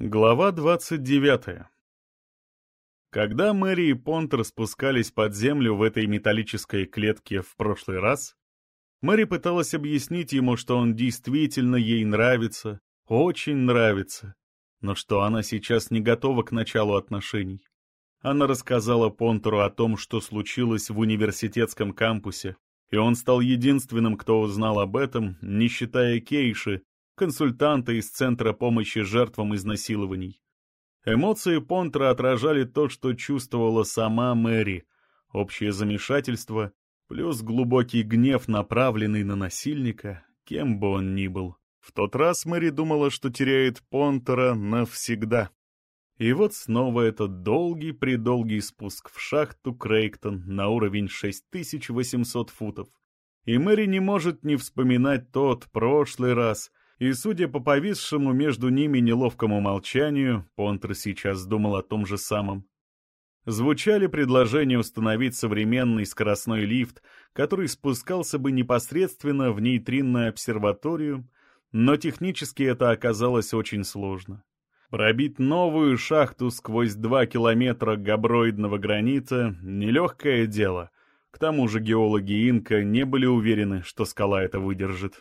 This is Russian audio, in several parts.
Глава 29. Когда Мэри и Понтер спускались под землю в этой металлической клетке в прошлый раз, Мэри пыталась объяснить ему, что он действительно ей нравится, очень нравится, но что она сейчас не готова к началу отношений. Она рассказала Понтеру о том, что случилось в университетском кампусе, и он стал единственным, кто узнал об этом, не считая Кейши, консультанта из Центра помощи жертвам изнасилований. Эмоции Понтра отражали то, что чувствовала сама Мэри, общее замешательство, плюс глубокий гнев, направленный на насильника, кем бы он ни был. В тот раз Мэри думала, что теряет Понтера навсегда. И вот снова этот долгий-предолгий спуск в шахту Крейктон на уровень 6800 футов. И Мэри не может не вспоминать тот прошлый раз — и, судя по повисшему между ними неловкому молчанию, Понтер сейчас думал о том же самом. Звучали предложения установить современный скоростной лифт, который спускался бы непосредственно в нейтринную обсерваторию, но технически это оказалось очень сложно. Пробить новую шахту сквозь два километра габроидного гранита — нелегкое дело. К тому же геологи Инка не были уверены, что скала это выдержит.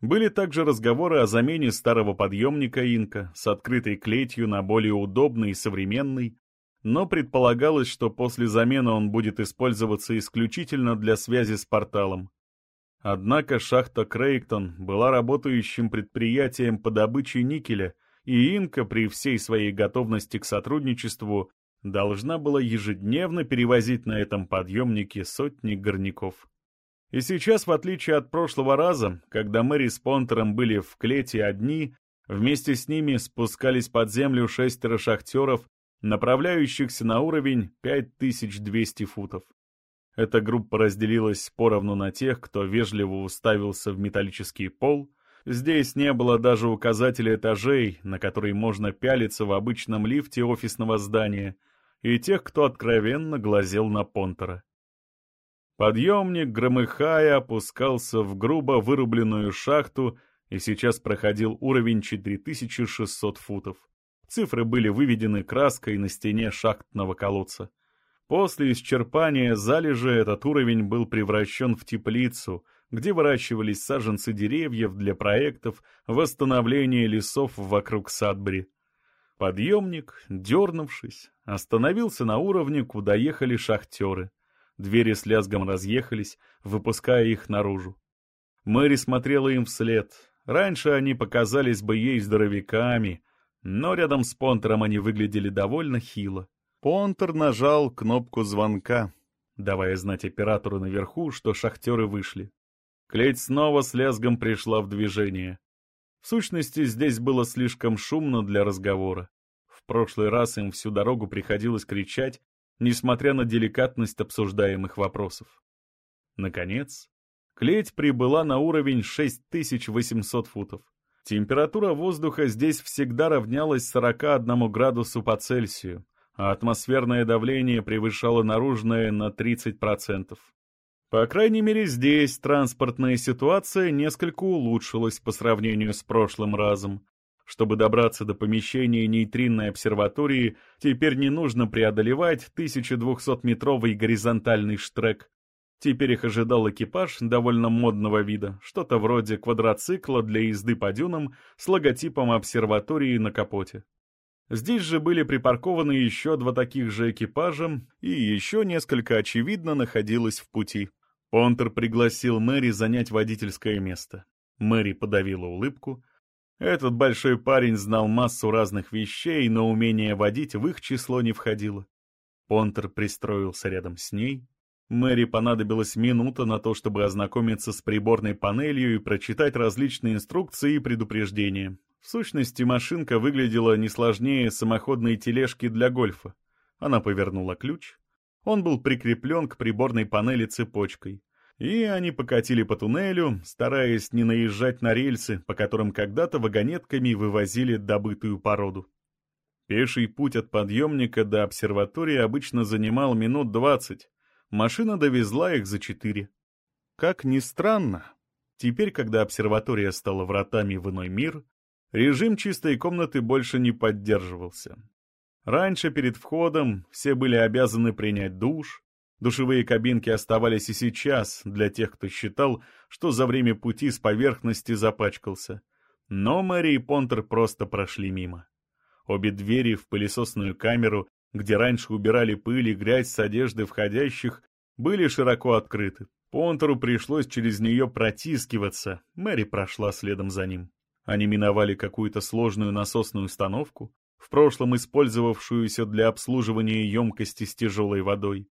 Были также разговоры о замене старого подъемника Инка с открытой клетью на более удобный и современный, но предполагалось, что после замены он будет использоваться исключительно для связи с порталом. Однако шахта Крейктон была работающим предприятием по добыче никеля, и Инка при всей своей готовности к сотрудничеству должна была ежедневно перевозить на этом подъемнике сотни горняков. И сейчас, в отличие от прошлого раза, когда Мэри с Понтером были в клете одни, вместе с ними спускались под землю шестеро шахтеров, направляющихся на уровень 5200 футов. Эта группа разделилась поровну на тех, кто вежливо уставился в металлический пол. Здесь не было даже указателя этажей, на который можно пялиться в обычном лифте офисного здания, и тех, кто откровенно глазел на Понтера. Подъемник, громыхая, опускался в грубо вырубленную шахту и сейчас проходил уровень 4600 футов. Цифры были выведены краской на стене шахтного колодца. После исчерпания залежи этот уровень был превращен в теплицу, где выращивались саженцы деревьев для проектов восстановления лесов вокруг Садбери. Подъемник, дернувшись, остановился на уровне, куда ехали шахтеры. Двери с лязгом разъехались, выпуская их наружу. Мэри смотрела им вслед. Раньше они показались бы ей здоровяками, но рядом с Понтером они выглядели довольно хило. Понтер нажал кнопку звонка, давая знать оператору наверху, что шахтеры вышли. Клеть снова с лязгом пришла в движение. В сущности, здесь было слишком шумно для разговора. В прошлый раз им всю дорогу приходилось кричать, несмотря на деликатность обсуждаемых вопросов. Наконец, клеть прибыла на уровень 6800 футов. Температура воздуха здесь всегда равнялась 41 градусу по Цельсию, а атмосферное давление превышало наружное на 30%. По крайней мере, здесь транспортная ситуация несколько улучшилась по сравнению с прошлым разом, чтобы добраться до помещения нейтринной обсерватории, теперь не нужно преодолевать 1200-метровый горизонтальный штрек. Теперь их ожидал экипаж довольно модного вида, что-то вроде квадроцикла для езды по дюнам с логотипом обсерватории на капоте. Здесь же были припаркованы еще два таких же экипажа, и еще несколько, очевидно, находилось в пути. Понтер пригласил Мэри занять водительское место. Мэри подавила улыбку, этот большой парень знал массу разных вещей, но умение водить в их число не входило. Понтер пристроился рядом с ней. Мэри понадобилась минута на то, чтобы ознакомиться с приборной панелью и прочитать различные инструкции и предупреждения. В сущности, машинка выглядела не сложнее самоходной тележки для гольфа. Она повернула ключ. Он был прикреплен к приборной панели цепочкой. И они покатили по туннелю, стараясь не наезжать на рельсы, по которым когда-то вагонетками вывозили добытую породу. Пеший путь от подъемника до обсерватории обычно занимал минут двадцать. Машина довезла их за четыре. Как ни странно, теперь, когда обсерватория стала вратами в иной мир, Режим чистой комнаты больше не поддерживался. Раньше перед входом все были обязаны принять душ, Душевые кабинки оставались и сейчас для тех, кто считал, что за время пути с поверхности запачкался. Но Мэри и Понтер просто прошли мимо. Обе двери в пылесосную камеру, где раньше убирали пыль и грязь с одежды входящих, были широко открыты. Понтеру пришлось через нее протискиваться, Мэри прошла следом за ним. Они миновали какую-то сложную насосную установку, в прошлом использовавшуюся для обслуживания емкости с тяжелой водой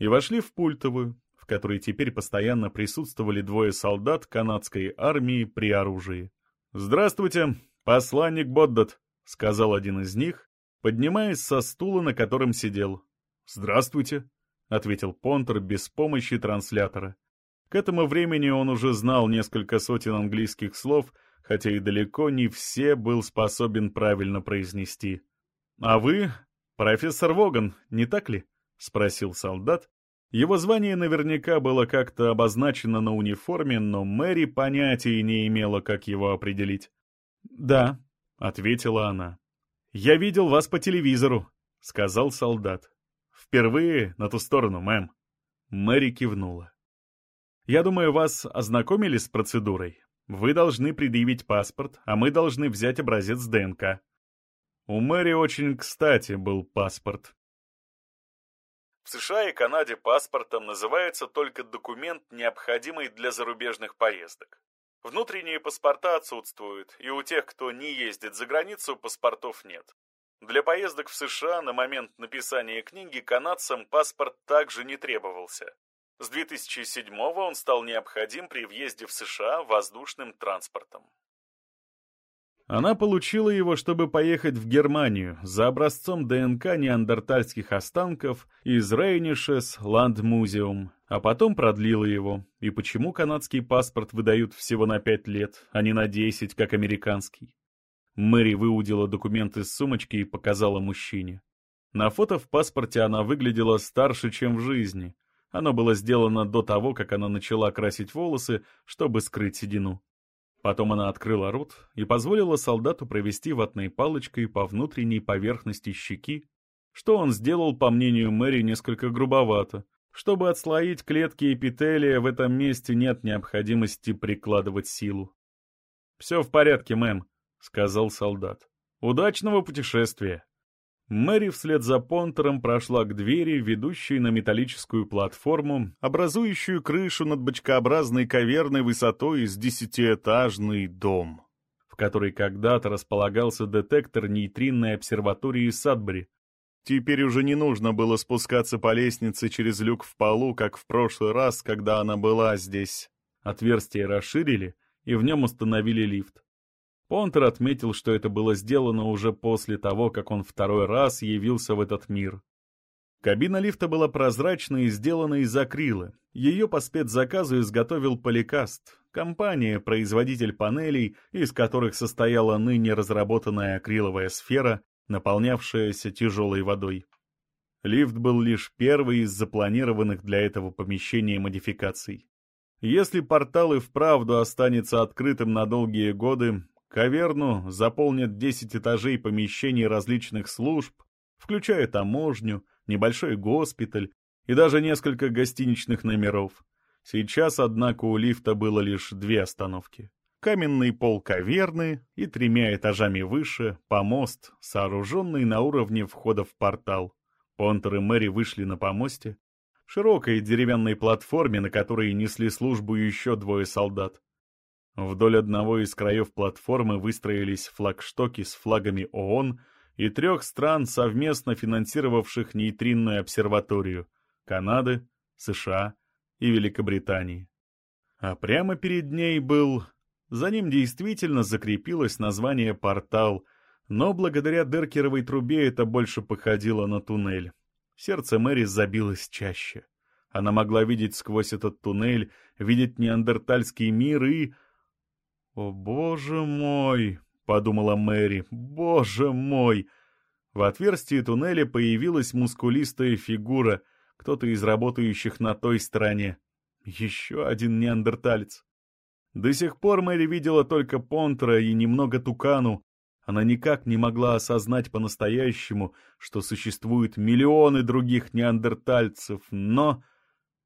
и вошли в пультовую, в которой теперь постоянно присутствовали двое солдат канадской армии при оружии. «Здравствуйте, посланник Боддат», — сказал один из них, поднимаясь со стула, на котором сидел. «Здравствуйте», — ответил Понтер без помощи транслятора. К этому времени он уже знал несколько сотен английских слов, хотя и далеко не все был способен правильно произнести. «А вы профессор Воган, не так ли?» — спросил солдат. Его звание наверняка было как-то обозначено на униформе, но Мэри понятия не имела, как его определить. «Да», — ответила она. «Я видел вас по телевизору», — сказал солдат. «Впервые на ту сторону, мэм». Мэри кивнула. «Я думаю, вас ознакомили с процедурой. Вы должны предъявить паспорт, а мы должны взять образец ДНК». У Мэри очень кстати был паспорт. В США и Канаде паспортом называется только документ, необходимый для зарубежных поездок. Внутренние паспорта отсутствуют, и у тех, кто не ездит за границу, паспортов нет. Для поездок в США на момент написания книги канадцам паспорт также не требовался. С 2007 он стал необходим при въезде в США воздушным транспортом. Она получила его, чтобы поехать в Германию за образцом ДНК неандертальских останков из Рейнишес Ландмузеум, а потом продлила его. И почему канадский паспорт выдают всего на пять лет, а не на десять, как американский? Мэри выудила документ из сумочки и показала мужчине. На фото в паспорте она выглядела старше, чем в жизни. Оно было сделано до того, как она начала красить волосы, чтобы скрыть седину. Потом она открыла рот и позволила солдату провести ватной палочкой по внутренней поверхности щеки, что он сделал, по мнению Мэри, несколько грубовато. Чтобы отслоить клетки эпителия, в этом месте нет необходимости прикладывать силу. «Все в порядке, мэм», — сказал солдат. «Удачного путешествия!» Мэри вслед за Понтером прошла к двери, ведущей на металлическую платформу, образующую крышу над бочкообразной каверной высотой из десятиэтажный дом, в которой когда-то располагался детектор нейтринной обсерватории Садбери. Теперь уже не нужно было спускаться по лестнице через люк в полу, как в прошлый раз, когда она была здесь. Отверстие расширили, и в нем установили лифт. Понтер отметил, что это было сделано уже после того, как он второй раз явился в этот мир. Кабина лифта была прозрачной и сделана из акрила. Ее по спецзаказу изготовил Поликаст, компания, производитель панелей, из которых состояла ныне разработанная акриловая сфера, наполнявшаяся тяжелой водой. Лифт был лишь первый из запланированных для этого помещения модификаций. Если портал и вправду останется открытым на долгие годы, Каверну заполнят 10 этажей помещений различных служб, включая таможню, небольшой госпиталь и даже несколько гостиничных номеров. Сейчас, однако, у лифта было лишь две остановки. Каменный пол каверны и тремя этажами выше помост, сооруженный на уровне входа в портал. Понтер и Мэри вышли на помосте, широкой деревянной платформе, на которой несли службу еще двое солдат. Вдоль одного из краев платформы выстроились флагштоки с флагами ООН и трех стран, совместно финансировавших нейтринную обсерваторию — Канады, США и Великобритании. А прямо перед ней был... За ним действительно закрепилось название «Портал», но благодаря Деркеровой трубе это больше походило на туннель. Сердце Мэри забилось чаще. Она могла видеть сквозь этот туннель, видеть неандертальский мир и «О, боже мой!» — подумала Мэри. «Боже мой!» В отверстии туннеля появилась мускулистая фигура, кто-то из работающих на той стороне. Еще один неандерталец. До сих пор Мэри видела только Понтера и немного Тукану. Она никак не могла осознать по-настоящему, что существуют миллионы других неандертальцев, но...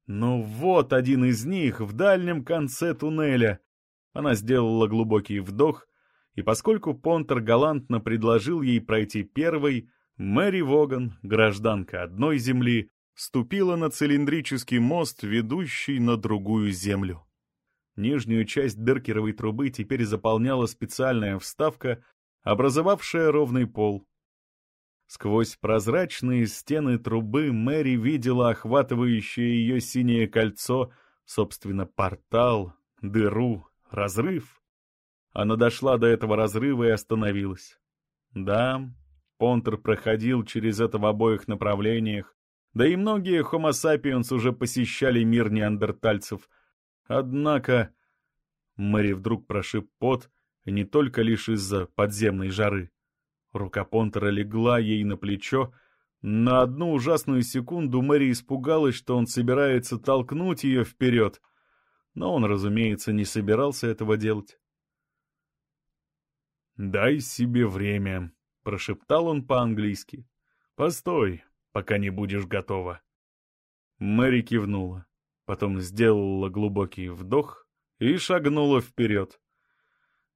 Но вот один из них в дальнем конце туннеля. Она сделала глубокий вдох, и поскольку Понтер галантно предложил ей пройти первой, Мэри Воган, гражданка одной земли, ступила на цилиндрический мост, ведущий на другую землю. Нижнюю часть дыркеровой трубы теперь заполняла специальная вставка, образовавшая ровный пол. Сквозь прозрачные стены трубы Мэри видела охватывающее ее синее кольцо, собственно, портал, дыру, разрыв. Она дошла до этого разрыва и остановилась. Да, Понтер проходил через это в обоих направлениях, да и многие Homo sapiens уже посещали мир неандертальцев. Однако... Мэри вдруг прошиб пот, не только лишь из-за подземной жары. Рука Понтера легла ей на плечо. На одну ужасную секунду Мэри испугалась, что он собирается толкнуть ее вперед. Но он, разумеется, не собирался этого делать. «Дай себе время», — прошептал он по-английски. «Постой, пока не будешь готова». Мэри кивнула, потом сделала глубокий вдох и шагнула вперед.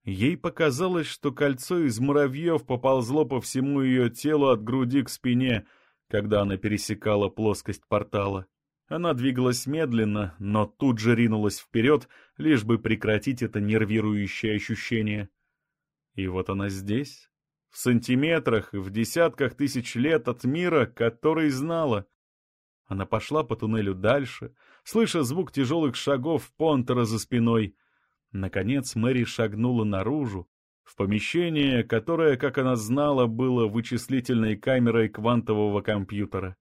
Ей показалось, что кольцо из муравьев поползло по всему ее телу от груди к спине, когда она пересекала плоскость портала. Она двигалась медленно, но тут же ринулась вперед, лишь бы прекратить это нервирующее ощущение. И вот она здесь, в сантиметрах в десятках тысяч лет от мира, который знала. Она пошла по туннелю дальше, слыша звук тяжелых шагов Понтера за спиной. Наконец Мэри шагнула наружу, в помещение, которое, как она знала, было вычислительной камерой квантового компьютера.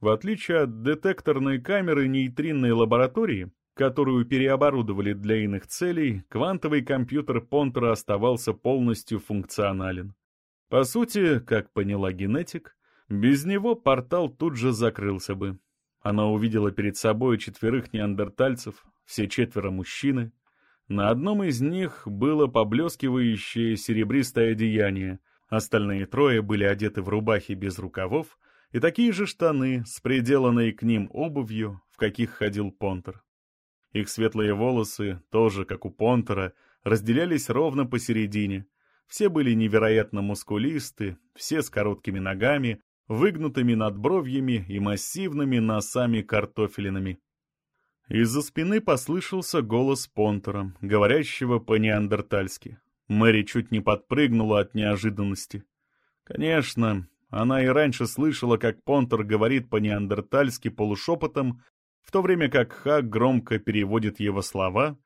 В отличие от детекторной камеры нейтринной лаборатории, которую переоборудовали для иных целей, квантовый компьютер Понтера оставался полностью функционален. По сути, как поняла генетик, без него портал тут же закрылся бы. Она увидела перед собой четверых неандертальцев, все четверо мужчины. На одном из них было поблескивающее серебристое одеяние, остальные трое были одеты в рубахи без рукавов и такие же штаны с приделанной к ним обувью, в каких ходил Понтер. Их светлые волосы, тоже как у Понтера, разделялись ровно посередине. Все были невероятно мускулисты, все с короткими ногами, выгнутыми надбровьями и массивными носами-картофелинами. Из-за спины послышался голос Понтера, говорящего по-неандертальски. Мэри чуть не подпрыгнула от неожиданности. Конечно, она и раньше слышала, как Понтер говорит по-неандертальски полушепотом, в то время как Хак громко переводит его слова,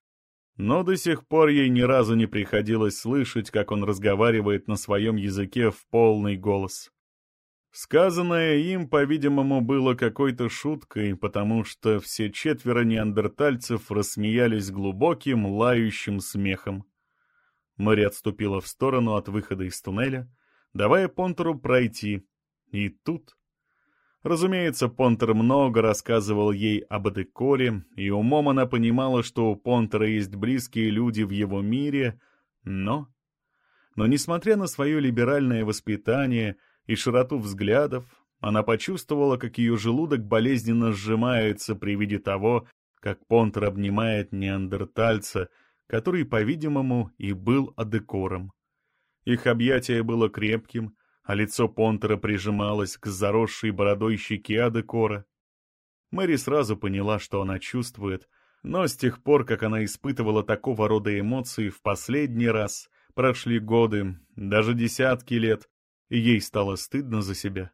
но до сих пор ей ни разу не приходилось слышать, как он разговаривает на своем языке в полный голос. Сказанное им, по-видимому, было какой-то шуткой, потому что все четверо неандертальцев рассмеялись глубоким, лающим смехом. Мэри отступила в сторону от выхода из туннеля, давая Понтеру пройти, и тут Разумеется, Понтер много рассказывал ей об Адекоре, и умом она понимала, что у Понтера есть близкие люди в его мире, но... Но несмотря на свое либеральное воспитание и широту взглядов, она почувствовала, как ее желудок болезненно сжимается при виде того, как Понтер обнимает неандертальца, который, по-видимому, и был Адекором. Их объятие было крепким, а лицо Понтера прижималось к заросшей бородой щеке Адекора. Мэри сразу поняла, что она чувствует, но с тех пор, как она испытывала такого рода эмоции в последний раз, прошли годы, даже десятки лет, и ей стало стыдно за себя.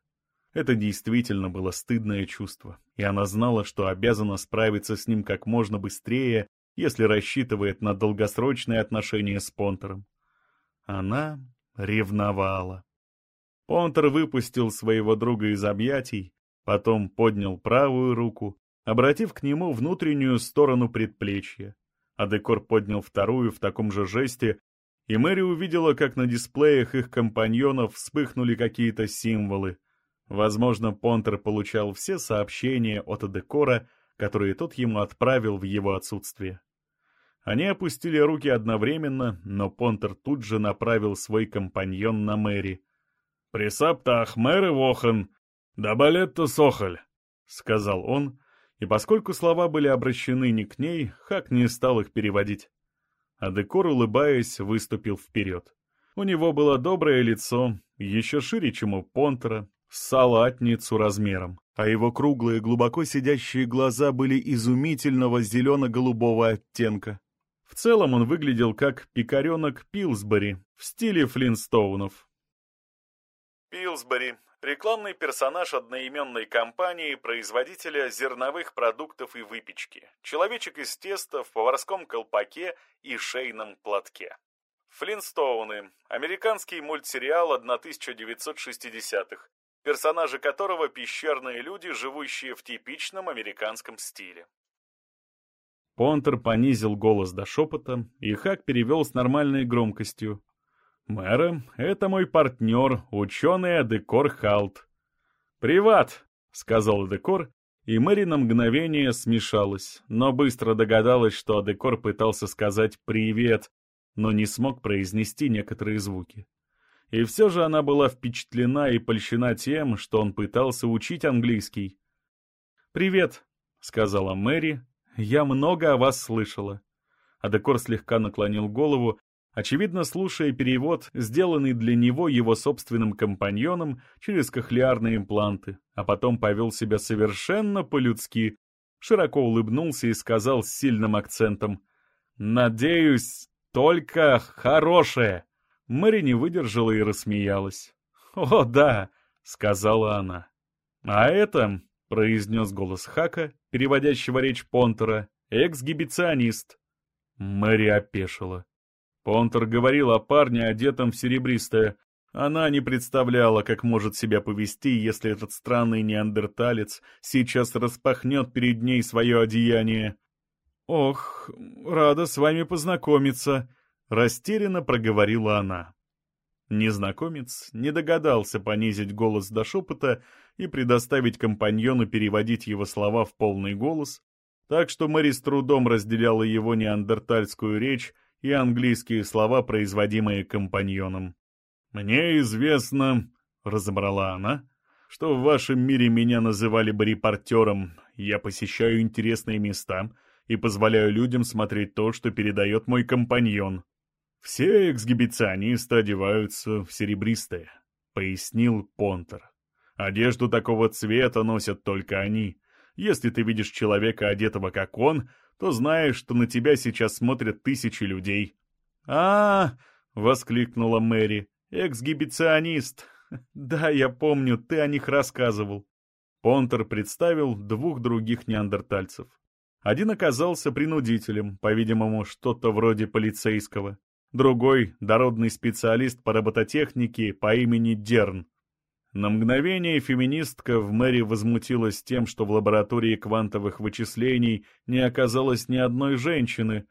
Это действительно было стыдное чувство, и она знала, что обязана справиться с ним как можно быстрее, если рассчитывает на долгосрочные отношения с Понтером. Она ревновала. Понтер выпустил своего друга из объятий, потом поднял правую руку, обратив к нему внутреннюю сторону предплечья. А Декор поднял вторую в таком же жесте, и Мэри увидела, как на дисплеях их компаньонов вспыхнули какие-то символы. Возможно, Понтер получал все сообщения от Адекора, которые тот ему отправил в его отсутствие. Они опустили руки одновременно, но Понтер тут же направил свой компаньон на Мэри. «Присапта Ахмер Вохан, да балетто Сохаль», — сказал он, и поскольку слова были обращены не к ней, Хак не стал их переводить. А Декор, улыбаясь, выступил вперед. У него было доброе лицо, еще шире, чем у Понтера, салатницу размером, а его круглые, глубоко сидящие глаза были изумительного зелено-голубого оттенка. В целом он выглядел как пикаренок Пилсбери в стиле Флинстоунов. Пилсбери — рекламный персонаж одноименной компании, производителя зерновых продуктов и выпечки, человечек из теста в поварском колпаке и шейном платке. Флинстоуны — американский мультсериал 1960-х, персонажи которого пещерные люди, живущие в типичном американском стиле. Понтер понизил голос до шепота, и Хак перевел с нормальной громкостью. «Мэра, это мой партнер, ученый Адекор Халт». «Приват!» — сказал Адекор, и Мэри на мгновение смешалась, но быстро догадалась, что Адекор пытался сказать «привет», но не смог произнести некоторые звуки. И все же она была впечатлена и польщена тем, что он пытался учить английский. «Привет», — сказала Мэри, я много о вас слышала». Адекор слегка наклонил голову, очевидно слушая перевод, сделанный для него его собственным компаньоном через кохлеарные импланты, а потом повел себя совершенно по-людски, широко улыбнулся и сказал с сильным акцентом «Надеюсь, только хорошее!» Мэри не выдержала и рассмеялась. «О, да!» — сказала она. «А это — произнес голос Хака, переводящего речь Понтера, — «эксгибиционист». Мэри опешила. Понтер говорил о парне, одетом в серебристое. Она не представляла, как может себя повести, если этот странный неандерталец сейчас распахнет перед ней свое одеяние. «Ох, рада с вами познакомиться», — растерянно проговорила она. Незнакомец не догадался понизить голос до шепота и предоставить компаньону переводить его слова в полный голос, так что Мэри с трудом разделяла его неандертальскую речь и английские слова, производимые компаньоном. «Мне известно», — разобрала она, — «что в вашем мире меня называли бы репортером. Я посещаю интересные места и позволяю людям смотреть то, что передает мой компаньон». «Все эксгибиционисты одеваются в серебристое», — пояснил Понтер. «Одежду такого цвета носят только они. Если ты видишь человека, одетого как он, то знаешь, что на тебя сейчас смотрят тысячи людей». «А, -а, -а воскликнула Мэри, — эксгибиционист. Да, я помню, ты о них рассказывал». Понтер представил двух других неандертальцев. Один оказался принудителем, по-видимому, что-то вроде полицейского другой — дородный специалист по робототехнике по имени Дерн. На мгновение феминистка в мэри возмутилась тем, что в лаборатории квантовых вычислений не оказалось ни одной женщины.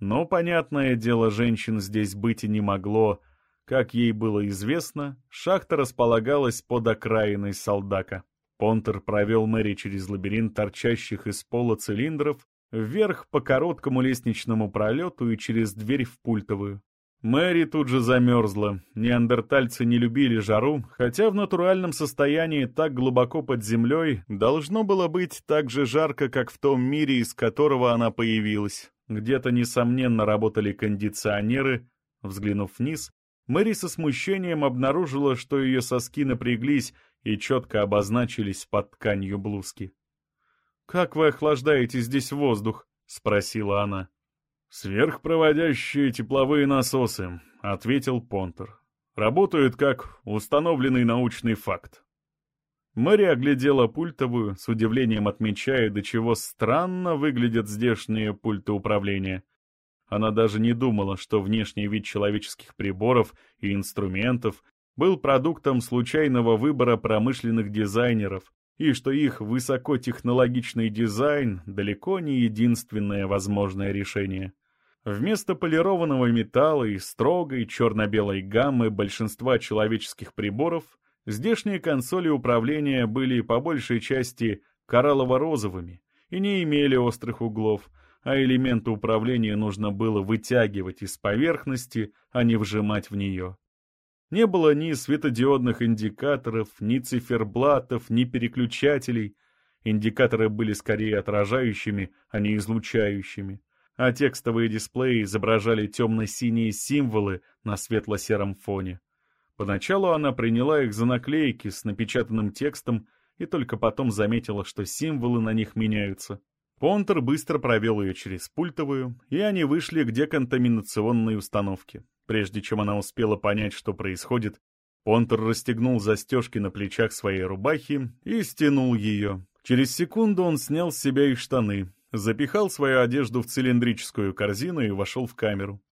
Но, понятное дело, женщин здесь быть и не могло. Как ей было известно, шахта располагалась под окраиной Солдака. Понтер провел Мэри через лабиринт торчащих из пола цилиндров вверх по короткому лестничному пролету и через дверь в пультовую. Мэри тут же замерзла. Неандертальцы не любили жару, хотя в натуральном состоянии так глубоко под землей должно было быть так же жарко, как в том мире, из которого она появилась. Где-то, несомненно, работали кондиционеры. Взглянув вниз, Мэри со смущением обнаружила, что ее соски напряглись и четко обозначились под тканью блузки. «Как вы охлаждаете здесь воздух?» — спросила она. «Сверхпроводящие тепловые насосы», — ответил Понтер. «Работают как установленный научный факт». Мэри оглядела пультовую, с удивлением отмечая, до чего странно выглядят здешние пульты управления. Она даже не думала, что внешний вид человеческих приборов и инструментов был продуктом случайного выбора промышленных дизайнеров, и что их высокотехнологичный дизайн далеко не единственное возможное решение. Вместо полированного металла и строгой черно-белой гаммы большинства человеческих приборов, здешние консоли управления были по большей части кораллово-розовыми и не имели острых углов, а элементы управления нужно было вытягивать из поверхности, а не вжимать в нее. Не было ни светодиодных индикаторов, ни циферблатов, ни переключателей. Индикаторы были скорее отражающими, а не излучающими. А текстовые дисплеи изображали темно-синие символы на светло-сером фоне. Поначалу она приняла их за наклейки с напечатанным текстом и только потом заметила, что символы на них меняются. Понтер быстро провел ее через пультовую, и они вышли к деконтаминационной установке. Прежде чем она успела понять, что происходит, Понтер расстегнул застежки на плечах своей рубахи и стянул ее. Через секунду он снял с себя их штаны, запихал свою одежду в цилиндрическую корзину и вошел в камеру.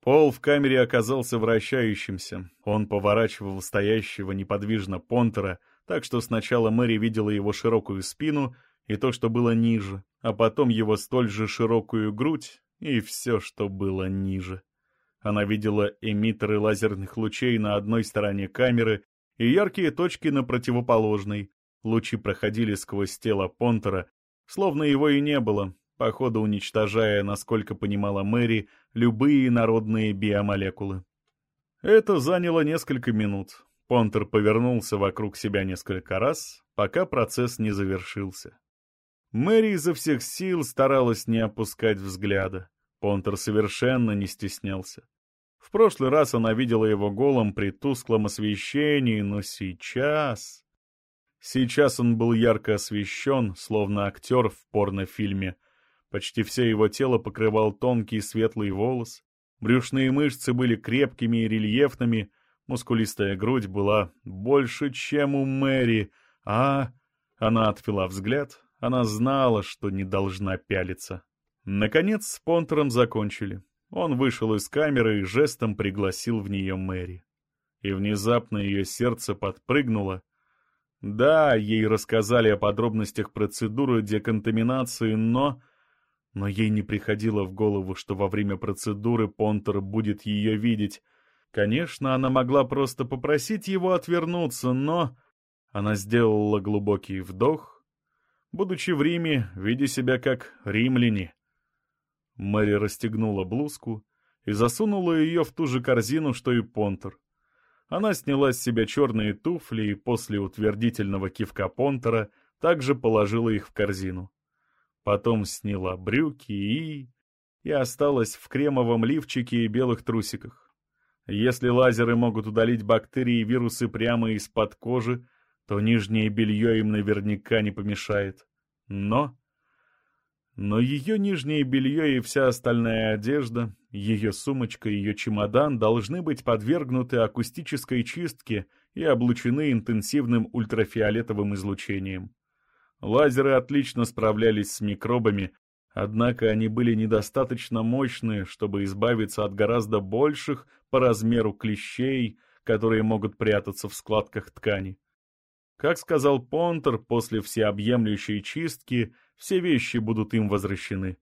Пол в камере оказался вращающимся. Он поворачивал стоящего неподвижно Понтера, так что сначала Мэри видела его широкую спину и то, что было ниже, а потом его столь же широкую грудь и все, что было ниже. Она видела эмиттеры лазерных лучей на одной стороне камеры и яркие точки на противоположной. Лучи проходили сквозь тело Понтера, словно его и не было, походу уничтожая, насколько понимала Мэри, любые народные биомолекулы. Это заняло несколько минут. Понтер повернулся вокруг себя несколько раз, пока процесс не завершился. Мэри изо всех сил старалась не опускать взгляда. Понтер совершенно не стеснялся. В прошлый раз она видела его голым при тусклом освещении, но сейчас... Сейчас он был ярко освещен, словно актер в порнофильме. Почти все его тело покрывал тонкий светлый волос, брюшные мышцы были крепкими и рельефными, мускулистая грудь была больше, чем у Мэри, а... Она отвела взгляд, она знала, что не должна пялиться. Наконец с Понтером закончили. Он вышел из камеры и жестом пригласил в нее Мэри. И внезапно ее сердце подпрыгнуло. Да, ей рассказали о подробностях процедуры деконтаминации, но... Но ей не приходило в голову, что во время процедуры Понтер будет ее видеть. Конечно, она могла просто попросить его отвернуться, но... Она сделала глубокий вдох, будучи в Риме, видя себя как римляне. Мэри расстегнула блузку и засунула ее в ту же корзину, что и Понтер. Она сняла с себя черные туфли и после утвердительного кивка Понтера также положила их в корзину. Потом сняла брюки и... и осталась в кремовом лифчике и белых трусиках. Если лазеры могут удалить бактерии и вирусы прямо из-под кожи, то нижнее белье им наверняка не помешает. Но... Но ее нижнее белье и вся остальная одежда, ее сумочка ее чемодан должны быть подвергнуты акустической чистке и облучены интенсивным ультрафиолетовым излучением. Лазеры отлично справлялись с микробами, однако они были недостаточно мощные, чтобы избавиться от гораздо больших по размеру клещей, которые могут прятаться в складках ткани. Как сказал Понтер, после всеобъемлющей чистки все вещи будут им возвращены.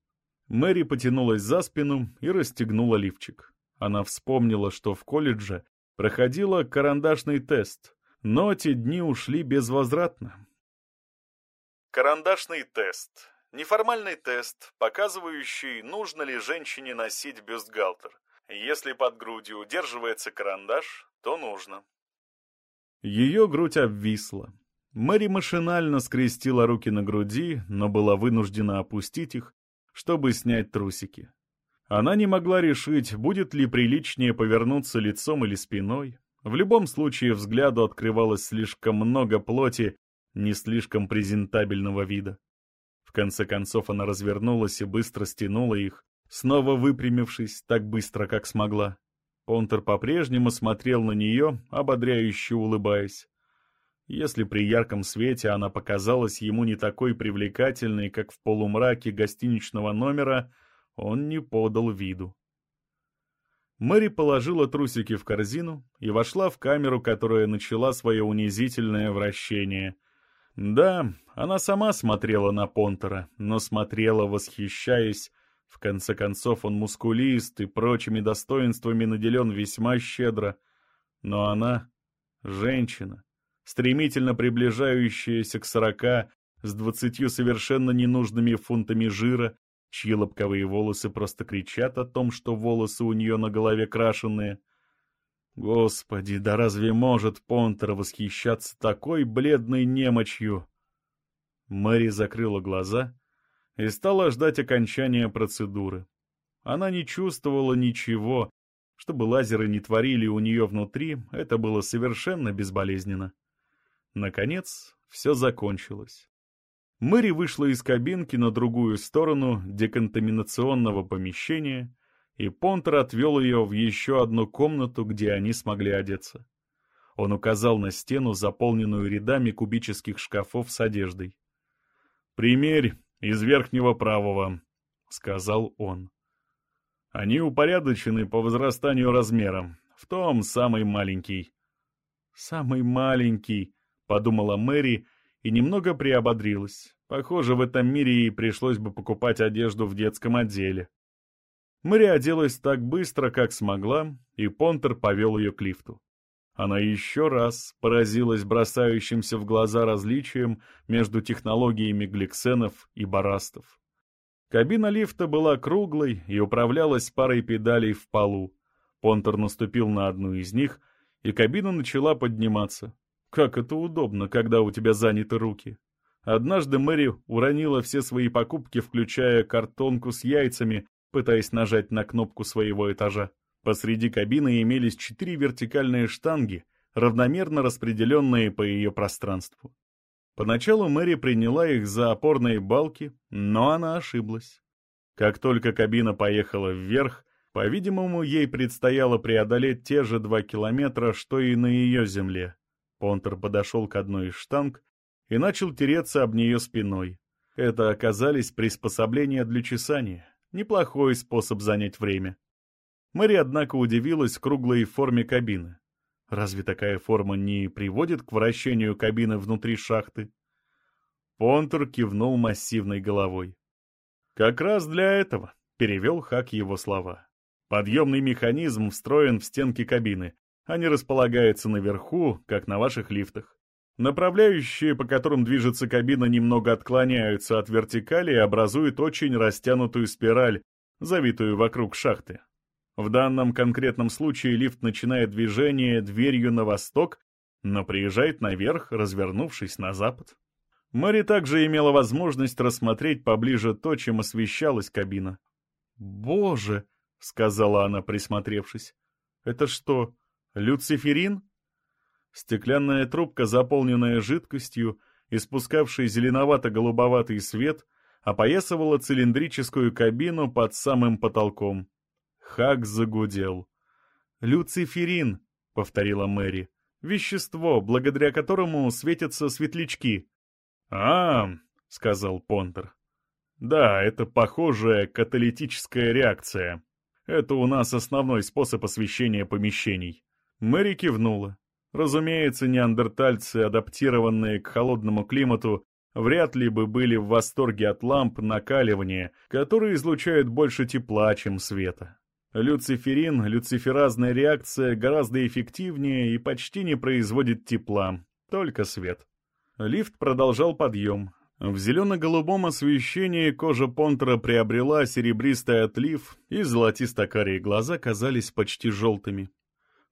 Мэри потянулась за спину и расстегнула лифчик. Она вспомнила, что в колледже проходила карандашный тест, но те дни ушли безвозвратно. Карандашный тест. Неформальный тест, показывающий, нужно ли женщине носить бюстгальтер. Если под грудью удерживается карандаш, то нужно. Ее грудь обвисла. Мэри машинально скрестила руки на груди, но была вынуждена опустить их, чтобы снять трусики. Она не могла решить, будет ли приличнее повернуться лицом или спиной. В любом случае взгляду открывалось слишком много плоти не слишком презентабельного вида. В конце концов она развернулась и быстро стянула их, снова выпрямившись так быстро, как смогла. Понтер по-прежнему смотрел на нее, ободряюще улыбаясь. Если при ярком свете она показалась ему не такой привлекательной, как в полумраке гостиничного номера, он не подал виду. Мэри положила трусики в корзину и вошла в камеру, которая начала свое унизительное вращение. Да, она сама смотрела на Понтера, но смотрела, восхищаясь, в конце концов, он мускулист и прочими достоинствами наделен весьма щедро. Но она — женщина, стремительно приближающаяся к сорока, с двадцатью совершенно ненужными фунтами жира, чьи лобковые волосы просто кричат о том, что волосы у нее на голове крашеные. Господи, да разве может Понтер восхищаться такой бледной немочью? Мэри закрыла глаза и стала ждать окончания процедуры. Она не чувствовала ничего, чтобы лазеры не творили у нее внутри, это было совершенно безболезненно. Наконец, все закончилось. Мэри вышла из кабинки на другую сторону деконтаминационного помещения, и Понтер отвел ее в еще одну комнату, где они смогли одеться. Он указал на стену, заполненную рядами кубических шкафов с одеждой. «Примерь из верхнего правого», — сказал он. Они упорядочены по возрастанию размера. В том самый маленький. «Самый маленький», — подумала Мэри и немного приободрилась. Похоже, в этом мире ей пришлось бы покупать одежду в детском отделе. Мэри оделась так быстро, как смогла, и Понтер повел ее к лифту. Она еще раз поразилась бросающимся в глаза различием между технологиями гликсенов и барастов. Кабина лифта была круглой и управлялась парой педалей в полу. Понтер наступил на одну из них, и кабина начала подниматься. Как это удобно, когда у тебя заняты руки. Однажды Мэри уронила все свои покупки, включая картонку с яйцами, пытаясь нажать на кнопку своего этажа. Посреди кабины имелись четыре вертикальные штанги, равномерно распределенные по ее пространству. Поначалу Мэри приняла их за опорные балки, но она ошиблась. Как только кабина поехала вверх, по-видимому, ей предстояло преодолеть те же два километра, что и на ее земле. Понтер подошел к одной из штанг и начал тереться об нее спиной. Это оказались приспособления для чесания. Неплохой способ занять время. Мэри, однако, удивилась круглой форме кабины. Разве такая форма не приводит к вращению кабины внутри шахты? Понтер кивнул массивной головой. «Как раз для этого», — перевел Хак его слова. «Подъемный механизм встроен в стенки кабины. Они располагаются наверху, как на ваших лифтах. Направляющие, по которым движется кабина, немного отклоняются от вертикали и образуют очень растянутую спираль, завитую вокруг шахты. В данном конкретном случае лифт начинает движение дверью на восток, но приезжает наверх, развернувшись на запад. Мэри также имела возможность рассмотреть поближе то, чем освещалась кабина. «Боже!» — сказала она, присмотревшись. «Это что, люциферин?» Стеклянная трубка, заполненная жидкостью, испускавшей зеленовато-голубоватый свет, опоясывала цилиндрическую кабину под самым потолком. Хак загудел. «Люциферин», — повторила Мэри. «Вещество, благодаря которому светятся светлячки». «А, — сказал Понтер. «Да, это похожая каталитическая реакция. Это у нас основной способ освещения помещений». Мэри кивнула. Разумеется, неандертальцы, адаптированные к холодному климату, вряд ли бы были в восторге от ламп накаливания, которые излучают больше тепла, чем света. Люциферин, люциферазная реакция гораздо эффективнее и почти не производит тепла, только свет. Лифт продолжал подъем. В зелено-голубом освещении кожа Понтера приобрела серебристый отлив, и золотисто-карие глаза казались почти желтыми.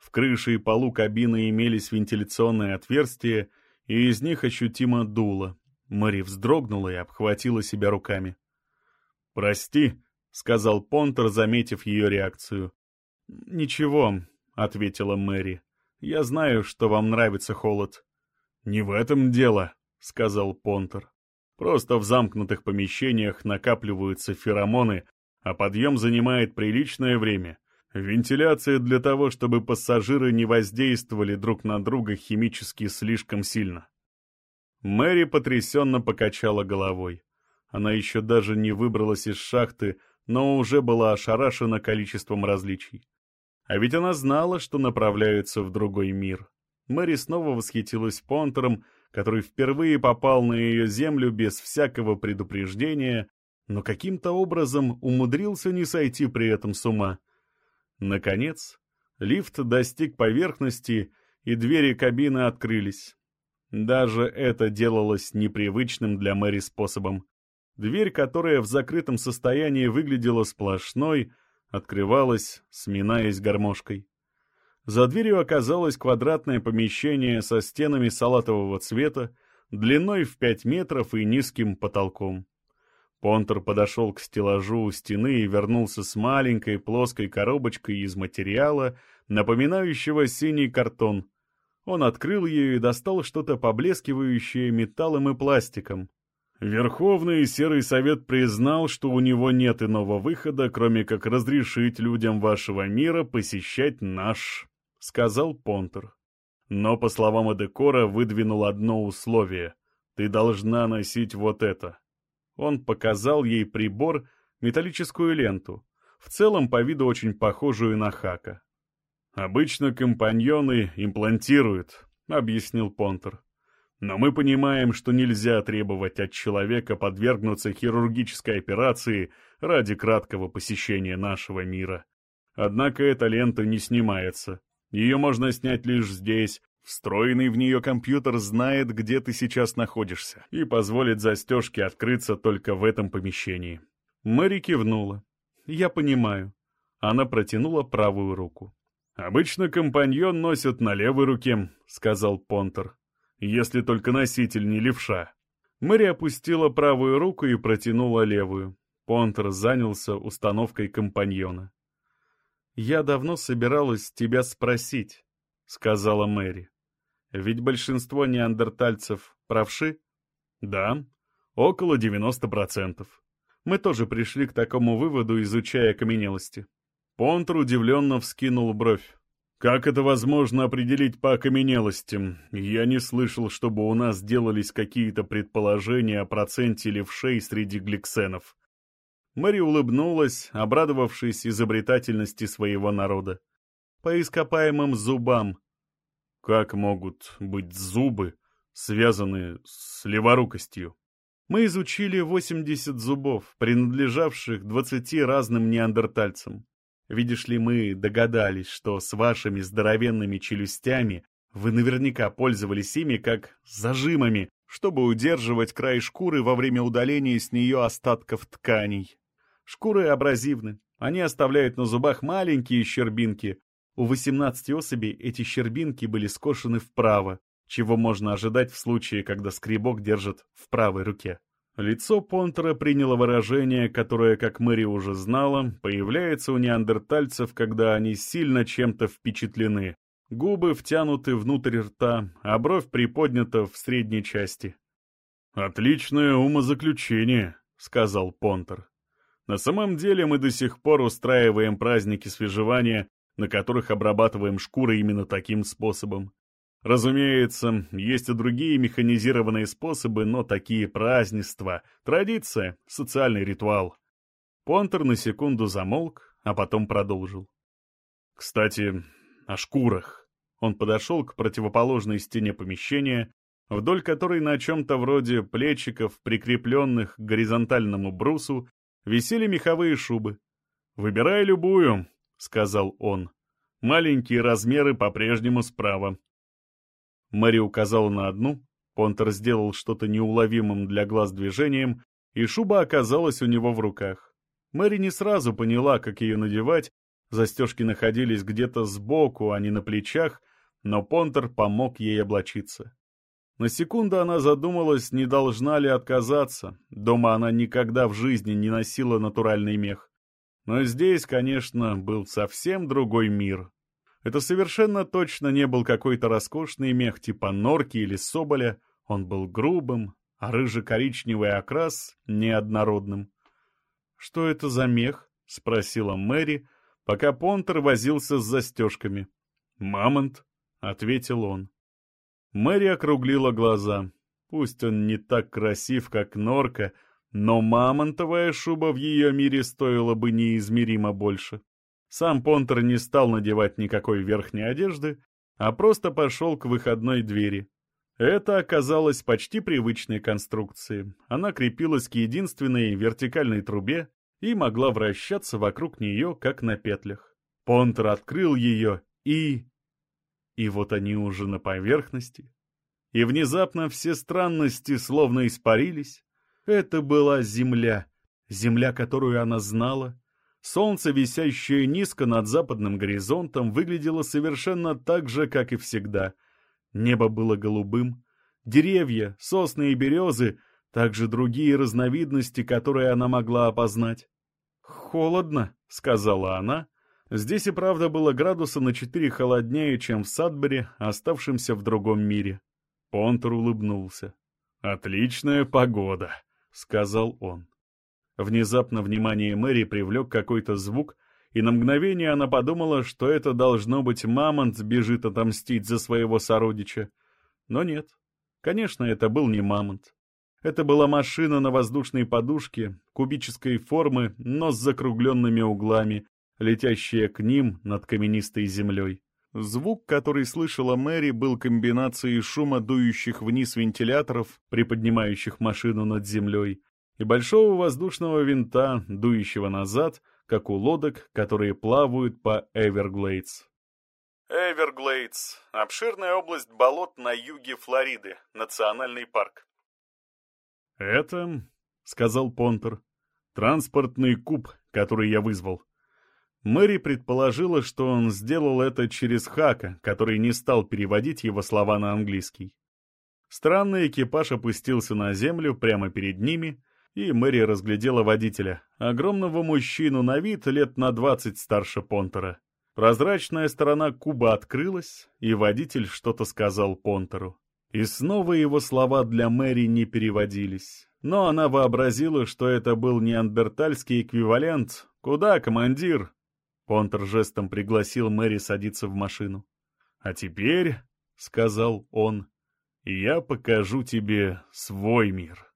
В крыше и полу кабины имелись вентиляционные отверстия, и из них ощутимо дуло. Мэри вздрогнула и обхватила себя руками. «Прости», — сказал Понтер, заметив ее реакцию. «Ничего», — ответила Мэри. «Я знаю, что вам нравится холод». «Не в этом дело», — сказал Понтер. «Просто в замкнутых помещениях накапливаются феромоны, а подъем занимает приличное время. Вентиляция для того, чтобы пассажиры не воздействовали друг на друга химически слишком сильно». Мэри потрясенно покачала головой. Она еще даже не выбралась из шахты, но уже была ошарашена количеством различий. А ведь она знала, что направляется в другой мир. Мэри снова восхитилась Понтером, который впервые попал на ее землю без всякого предупреждения, но каким-то образом умудрился не сойти при этом с ума. Наконец, лифт достиг поверхности, и двери кабины открылись. Даже это делалось непривычным для Мэри способом. Дверь, которая в закрытом состоянии выглядела сплошной, открывалась, сминаясь гармошкой. За дверью оказалось квадратное помещение со стенами салатового цвета, длиной в пять метров и низким потолком. Понтер подошел к стеллажу у стены и вернулся с маленькой плоской коробочкой из материала, напоминающего синий картон. Он открыл ее и достал что-то поблескивающее металлом и пластиком. Верховный Серый Совет признал, что у него нет иного выхода, кроме как разрешить людям вашего мира посещать наш, — сказал Понтер. Но, по словам Эдекора, выдвинул одно условие. Ты должна носить вот это. Он показал ей прибор, металлическую ленту, в целом по виду очень похожую на хака. «Обычно компаньоны имплантируют», — объяснил Понтер. «Но мы понимаем, что нельзя требовать от человека подвергнуться хирургической операции ради краткого посещения нашего мира. Однако эта лента не снимается. Ее можно снять лишь здесь, Встроенный в нее компьютер знает, где ты сейчас находишься, и позволит застежке открыться только в этом помещении. Мэри кивнула. «Я понимаю». Она протянула правую руку. «Обычно компаньон носит на левой руке», — сказал Понтер. «Если только носитель не левша». Мэри опустила правую руку и протянула левую. Понтер занялся установкой компаньона. «Я давно собиралась тебя спросить», — сказала Мэри. Ведь большинство неандертальцев правши? Да, около 90%. Мы тоже пришли к такому выводу, изучая окаменелости. Понтер удивленно вскинул бровь. «Как это возможно определить по окаменелостям? Я не слышал, чтобы у нас делались какие-то предположения о проценте левшей среди гликсенов». Мэри улыбнулась, обрадовавшись изобретательности своего народа. «По ископаемым зубам. Как могут быть зубы, связанные с леворукостью? Мы изучили 80 зубов, принадлежавших 20 разным неандертальцам. Видишь ли, мы догадались, что с вашими здоровенными челюстями вы наверняка пользовались ими как зажимами, чтобы удерживать край шкуры во время удаления с нее остатков тканей. Шкуры абразивны. Они оставляют на зубах маленькие щербинки, у 18 особей эти щербинки были скошены вправо, чего можно ожидать в случае, когда скребок держит в правой руке. Лицо Понтера приняло выражение, которое, как Мэри уже знала, появляется у неандертальцев, когда они сильно чем-то впечатлены. Губы втянуты внутрь рта, а бровь приподнята в средней части. «Отличное умозаключение», — сказал Понтер. «На самом деле мы до сих пор устраиваем праздники свежевания на которых обрабатываем шкуры именно таким способом. Разумеется, есть и другие механизированные способы, но такие празднества, традиция, социальный ритуал. Понтер на секунду замолк, а потом продолжил. Кстати, о шкурах. Он подошел к противоположной стене помещения, вдоль которой на чем-то вроде плечиков, прикрепленных к горизонтальному брусу, висели меховые шубы. «Выбирай любую, — сказал он. «Маленькие размеры по-прежнему справа». Мэри указала на одну, Понтер сделал что-то неуловимым для глаз движением, и шуба оказалась у него в руках. Мэри не сразу поняла, как ее надевать, застежки находились где-то сбоку, а не на плечах, но Понтер помог ей облачиться. На секунду она задумалась, не должна ли отказаться. Дома она никогда в жизни не носила натуральный мех. Но здесь, конечно, был совсем другой мир. Это совершенно точно не был какой-то роскошный мех типа норки или соболя, он был грубым, а рыже-коричневый окрас — неоднородным. «Что это за мех?» — спросила Мэри, пока Понтер возился с застежками. «Мамонт», — ответил он. Мэри округлила глаза. Пусть он не так красив, как норка, — но мамонтовая шуба в ее мире стоила бы неизмеримо больше. Сам Понтер не стал надевать никакой верхней одежды, а просто пошел к выходной двери. Это оказалось почти привычной конструкцией. Она крепилась к единственной вертикальной трубе и могла вращаться вокруг нее, как на петлях. Понтер открыл ее и... И вот они уже на поверхности. И внезапно все странности словно испарились, Это была земля, земля, которую она знала. Солнце, висящее низко над западным горизонтом, выглядело совершенно так же, как и всегда. Небо было голубым, деревья, сосны и березы, также другие разновидности, которые она могла опознать. «Холодно», — сказала она. Здесь и правда было градуса на четыре холоднее, чем в Садбери, оставшемся в другом мире. Понтер улыбнулся. «Отличная погода», — сказал он. Внезапно внимание Мэри привлек какой-то звук, и на мгновение она подумала, что это должно быть мамонт бежит отомстить за своего сородича. Но нет, конечно, это был не мамонт. Это была машина на воздушной подушке, кубической формы, но с закругленными углами, летящая к ним над каменистой землей. Звук, который слышала Мэри, был комбинацией шума дующих вниз вентиляторов, приподнимающих машину над землей, и большого воздушного винта, дующего назад, как у лодок, которые плавают по Эверглейдс. Эверглейдс — обширная область болот на юге Флориды, национальный парк. «Это, — сказал Понтер, — транспортный куб, который я вызвал. Мэри предположила, что он сделал это через Хака, который не стал переводить его слова на английский. Странный экипаж опустился на землю прямо перед ними, и Мэри разглядела водителя, огромного мужчину на вид лет на двадцать старше Понтера. Прозрачная сторона куба открылась, и водитель что-то сказал Понтеру. И снова его слова для Мэри не переводились. Но она вообразила, что это был неандертальский эквивалент. «Куда, командир?» Понтер жестом пригласил Мэри садиться в машину. «А теперь», — сказал он, — «я покажу тебе свой мир».